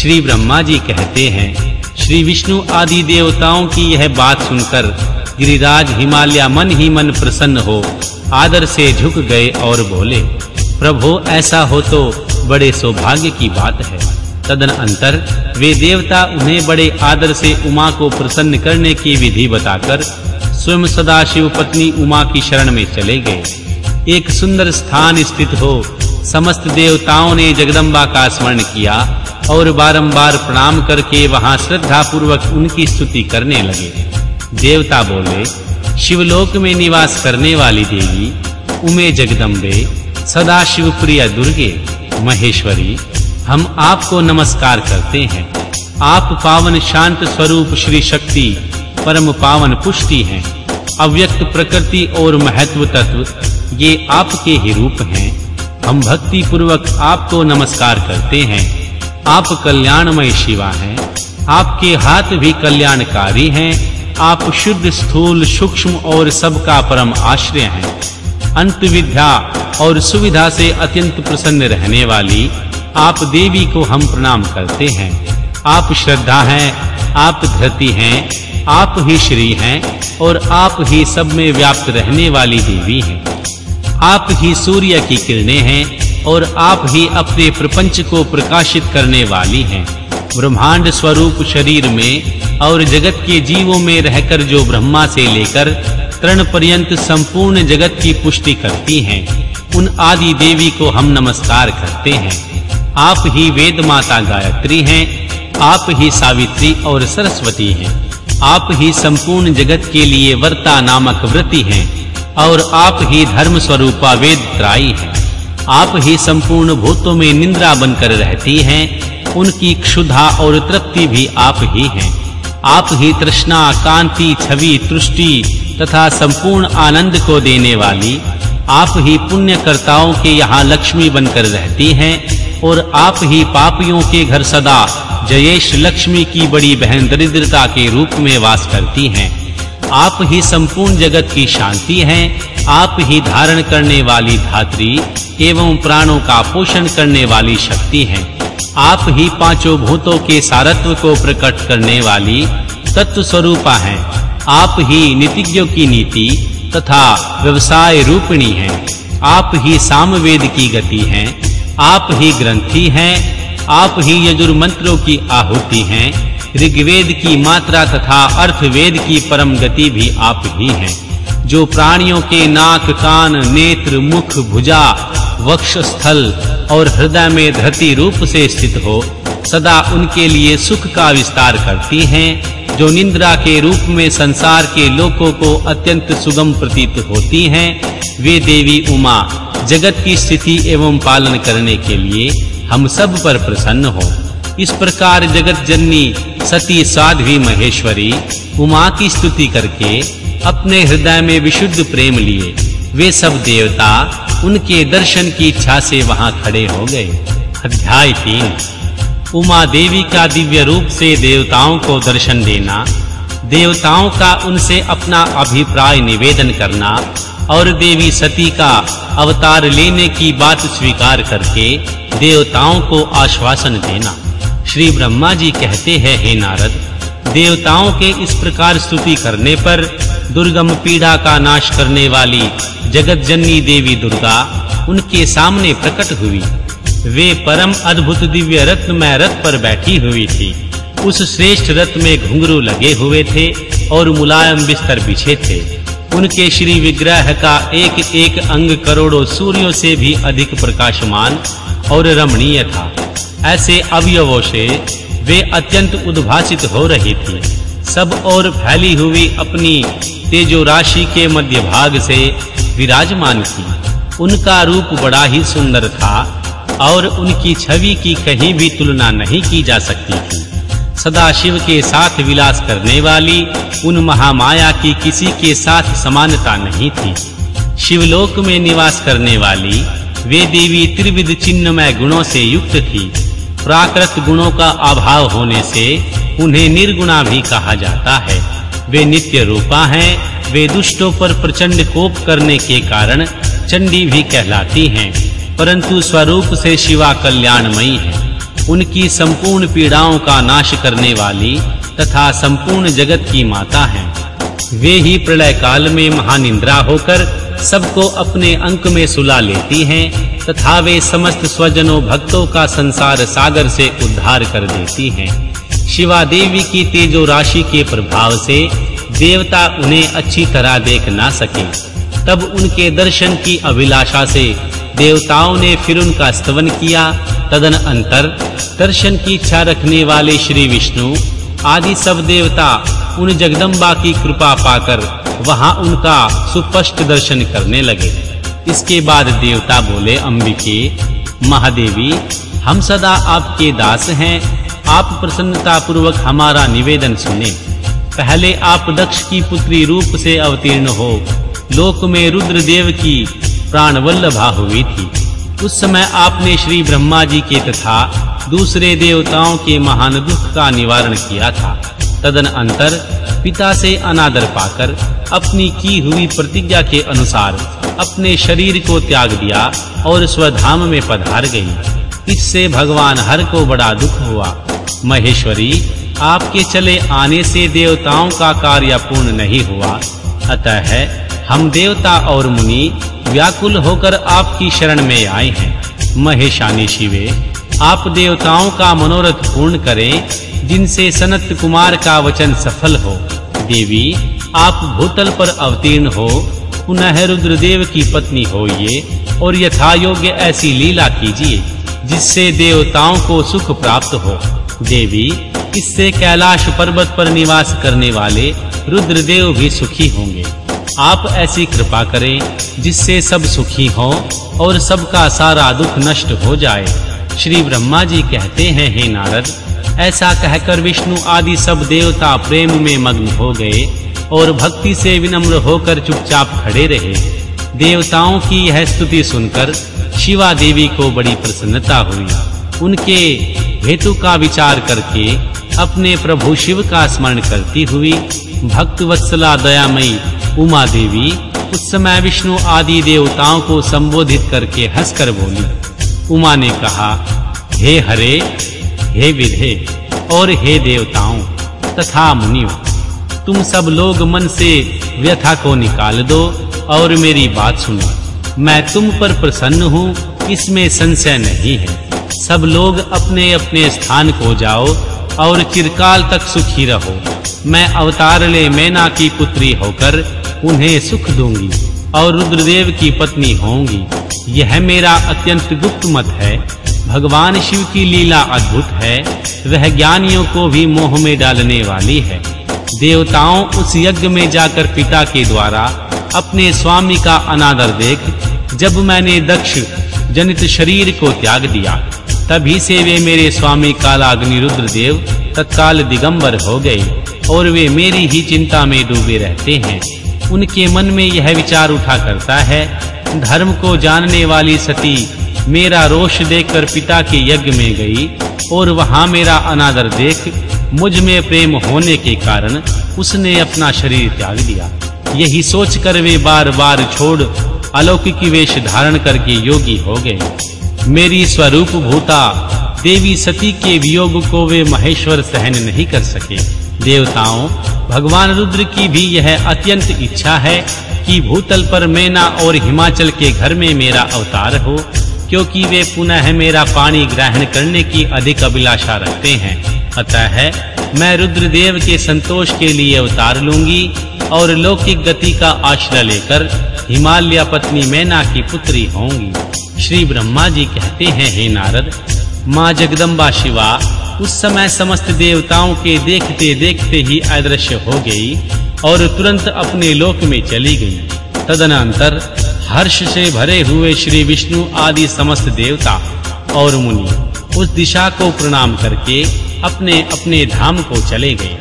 श्री ब्रह्मा जी कहते हैं, श्री विष्णु आदि देवताओं की यह बात सुनकर गिरिराज हिमालय मन ही मन प्रसन्न हो, आदर से झुक गए और बोले, प्रभु, ऐसा हो तो बड़े सौभाग्य की बात है। तदन अंतर वे देवता उन्हें बड़े आदर से उमा को प्रसन्न करने की विधि बताकर स्वयं सदाशिव पत्नी उमा की शरण में चले गए। एक सुंदर स्थान स्थित हो, समस्त देवताओं ने जगदम्बा का स्मरण किया और बारंबार प्रणाम करके वहाँ श्रद्धा पूर्वक उनकी स्तुति करने लगे। देवता बोले, शिवलोक में निवास करने वाली देवी, उमे जगदम्बे सदा शिव प्रिय दुर्गे, महेश्वरी, हम आपको नमस्कार करते हैं। आप पावन शांत स्वरूप श्री शक्ति, परम पावन पुष्टि हैं। अव्यक्त प्रकृति और महत्व तत्व, ये आपके ही रूप हैं। हम भक्ति पूर्वक आपको नमस्कार करते हैं। आप कल्याणमय शिवा हैं। आपके हाथ भी कल्याणकारी हैं। आप शुद्ध स्थूल, सूक्ष्म और सबका परम आश्रय हैं। अंत विद्या और सुविधा से अत्यंत प्रसन्न रहने वाली आप देवी को हम प्रणाम करते हैं। आप श्रद्धा हैं, आप धरती हैं, आप ही श्री हैं और आप ही सब में व्याप्त रहने वाली देवी हैं। आप ही सूर्य की किरणें हैं और आप ही अपने प्रपंच को प्रकाशित करने वाली हैं। ब्रह्मांड स्वरूप शरीर में और जगत के जीवों में रहकर जो ब्रह्मा से लेकर तृण पर्यंत संपूर्ण जगत की पुष्टि करती हैं, उन आदि देवी को हम नमस्कार करते हैं। आप ही वेद माता गायत्री हैं, आप ही सावित्री और सरस्वती हैं। आप ही संपूर्ण जगत के लिए वर्ता नामक व्रति हैं और आप ही धर्म स्वरूपा वेद त्राई हैं। आप ही संपूर्ण भूतों में निंद्रा बनकर रहती हैं, उनकी क्षुधा और तृप्ति भी आप ही हैं। आप ही तृष्णा, कांति, छवि, तुष्टि तथा संपूर्ण आनंद को देने वाली, आप ही पुण्य कर्ताओं के यहाँ लक्ष्मी बनकर रहती हैं और आप ही पापियों के घर सदा जयेश लक्ष्मी की बड़ी बहन दरिद्रता के रूप में वास करती हैं। आप ही संपूर्ण जगत की शांति हैं आप ही धारण करने वाली धात्री एवं प्राणों का पोषण करने वाली शक्ति हैं। आप ही पाँचों भूतों के सारत्व को प्रकट करने वाली तत्व स्वरूपा हैं। आप ही नीतिज्ञों की नीति तथा व्यवसाय रूपिणी हैं। आप ही सामवेद की गति हैं। आप ही ग्रंथि हैं। आप ही यजुर्मंत्रों की आहुति हैं। ऋग्वेद की मात्रा तथा अर्थवेद की परम गति भी आप ही हैं। जो प्राणियों के नाक, कान, नेत्र, मुख, भुजा वक्ष स्थल और हृदय में धरती रूप से स्थित हो, सदा उनके लिए सुख का विस्तार करती हैं, जो निंद्रा के रूप में संसार के लोकों को अत्यंत सुगम प्रतीत होती हैं, वे देवी उमा, जगत की स्थिति एवं पालन करने के लिए हम सब पर प्रसन्न हो। इस प्रकार जगत जननी सती साध्वी महेश्वरी, उमा की स्तुति करके अपने हृदय में विशुद्ध प्रेम लिए। वे सब देवता उनके दर्शन की इच्छा से वहाँ खड़े हो गए। अध्याय तीन। उमा देवी का दिव्य रूप से देवताओं को दर्शन देना, देवताओं का उनसे अपना अभिप्राय निवेदन करना और देवी सती का अवतार लेने की बात स्वीकार करके देवताओं को आश्वासन देना। श्री ब्रह्मा जी कहते हैं, हे नारद, देवताओं के इस प्रकार स्तुति करने पर दुर्गम पीड़ा का नाश करने वाली जगत जननी देवी दुर्गा उनके सामने प्रकट हुई। वे परम अद्भुत दिव्य रत्न में रथ पर बैठी हुई थी। उस श्रेष्ठ रथ में घुंघरू लगे हुए थे और मुलायम बिस्तर बिछे थे। उनके श्री विग्रह का एक एक अंग करोड़ों सूर्यों से भी अधिक प्रकाशमान और रमणीय था। ऐसे अवयवों से वे अत्यंत उद्भासित हो रही थी। सब और फैली हुई अपनी तेजो राशि के मध्य भाग से विराजमान थी। उनका रूप बड़ा ही सुंदर था और उनकी छवि की कहीं भी तुलना नहीं की जा सकती थी। सदा शिव के साथ विलास करने वाली, उन महामाया की किसी के साथ समानता नहीं थी। शिवलोक में निवास करने वाली, वे देवी त्रिविध चिन्हमय गुणों से युक्त थी। प्राकृत गुणों का अभाव होने से उन्हें निर्गुणा भी कहा जाता है। वे नित्य रूपा हैं, वे दुष्टों पर प्रचंड कोप करने के कारण चंडी भी कहलाती हैं, परंतु स्वरूप से शिवा कल्याणमयी है। उनकी संपूर्ण पीड़ाओं का नाश करने वाली तथा संपूर्ण जगत की माता हैं। वे ही प्रलय काल में महानिंद्रा होकर सबको अपने अंक में सुला लेती हैं तथा वे समस्त स्वजनों भक्तों का संसार सागर से उद्धार कर देती हैं। शिवा देवी की तेजो राशि के प्रभाव से देवता उन्हें अच्छी तरह देख ना सके। तब उनके दर्शन की अभिलाषा से देवताओं ने फिर उनका स्तवन किया तदन अंतर दर्शन की इच्छा रखने वाले श्री विष्णु, आदि सब देवता, उन जगदम्बा की कृपा पाकर वहाँ उनका सुस्पष्ट दर्शन करने लगे। इसके बाद देवता बोले, अंबिके, महादेवी, हम सदा आपके दास हैं। आप प्रसन्नता पूर्वक हमारा निवेदन सुने। पहले आप दक्ष की पुत्री रूप से अवतीर्ण हो। लोक में रुद्रदेव की प्राण वल्लभा हुई थी। उस समय आपने श्री ब्रह्मा जी के तथा दूसरे देवताओं के महान दुख का निवारण किया था। तदन अंतर पिता से अनादर पाकर अपनी की हुई प्रतिज्ञा के अनुसार अपने शरीर को त्याग दिया और स्वधाम में पधार गई। इससे भगवान हर को बड़ा दुख हुआ। महेश्वरी, आपके चले आने से देवताओं का कार्य पूर्ण नहीं हुआ। अतः हम देवता और मुनि व्याकुल होकर आपकी शरण में आए हैं। महेशानी शिवे, आप देवताओं का मनोरथ पूर्ण करें, जिनसे सनत कुमार का वचन सफल हो। देवी, आप भूतल पर अवतीर्ण हो, पुनः रुद्रदेव की पत्नी होइए और यथा योग्य ऐसी लीला कीजिए, जिससे देवताओं को सुख प्राप्त हो। देवी, इससे कैलाश पर्वत पर निवास करने वाले रुद्रदेव भी सुखी होंगे। आप ऐसी कृपा करें, जिससे सब सुखी हों और सबका सारा दुख नष्ट हो जाए। श्री ब्रह्मा जी कहते हैं, हे नारद, ऐसा कहकर विष्णु आदि सब देवता प्रेम में मग्न हो गए और भक्ति से विनम्र होकर चुपचाप खड़े रहे। देवताओं की यह स्तुति सुनकर शिवा देवी को बड़ी प्रसन्नता हुई। उनके हेतु का विचार करके अपने प्रभु शिव का स्मरण करती हुई भक्त वत्सला दयामयी उमा देवी उस समय विष्णु आदि देवताओं को संबोधित करके हंसकर बोली। उमा ने कहा, हे हरे, हे विधे और हे देवताओं, तथा मुनियों, तुम सब लोग मन से व्यथा को निकाल दो और मेरी बात सुनो। मैं तुम पर प्रसन्न हूँ, इसमें संशय नहीं है। सब लोग अपने अपने स्थान को जाओ और चिरकाल तक सुखी रहो। मैं अवतार ले मैना की पुत्री होकर उन्हें सुख दूँगी और रुद्रदेव की पत्नी होंगी। यह मेरा अत्यंत गुप्त मत है। भगवान शिव की लीला अद्भुत है। वह ज्ञानियों को भी मोह में डालने वाली है। देवताओं उस यज्ञ में जाकर पिता के द्वारा अपने स्वामी का अनादर देख, जब मैंने दक्ष जनित शरीर को त्याग दिया, तभी से वे मेरे स्वामी कालाग्नि रुद्रदेव तत्काल दिगंबर हो गए और वे मेरी ही चिंता में डूबे रहते हैं। उनके मन में यह विचार उठा करता है, धर्म को जानने वाली सती मेरा रोष देखकर पिता के यज्ञ में गई और वहाँ मेरा अनादर देख, मुझमें प्रेम होने के कारण उसने अपना शरीर त्याग दिया। यही सोचकर वे बार-बार छोड़ अलौकिक वेश धारण करके योगी हो गए। मेरी स्वरूप भूता देवी सती के वियोग को वे महेश्वर सहन नहीं कर सके। देवताओं, भगवान रुद्र की भी यह अत्यंत इच्छा है कि भूतल पर मैना और हिमाचल के घर में मेरा अवतार हो, क्योंकि वे पुनः मेरा पानी ग्रहण करने की अधिक अभिलाषा रखते हैं। अतः है मैं रुद्रदेव के संतोष के लिए अवतार लूँगी और लौकिक गति का आश्रय लेकर हिमालय पत्नी मैना की पुत्री होंगी। श्री ब्रह्मा जी कहते हैं, हे नारद, माँ जगदम्बा शिवा उस समय समस्त देवताओं के देखते देखते ही अदृश्य हो गई और तुरंत अपने लोक में चली गई। तदनंतर हर्ष से भरे हुए श्री विष्णु आदि समस्त देवता और मुनि उस दिशा को प्रणाम करके अपने अपने धाम को चले गए।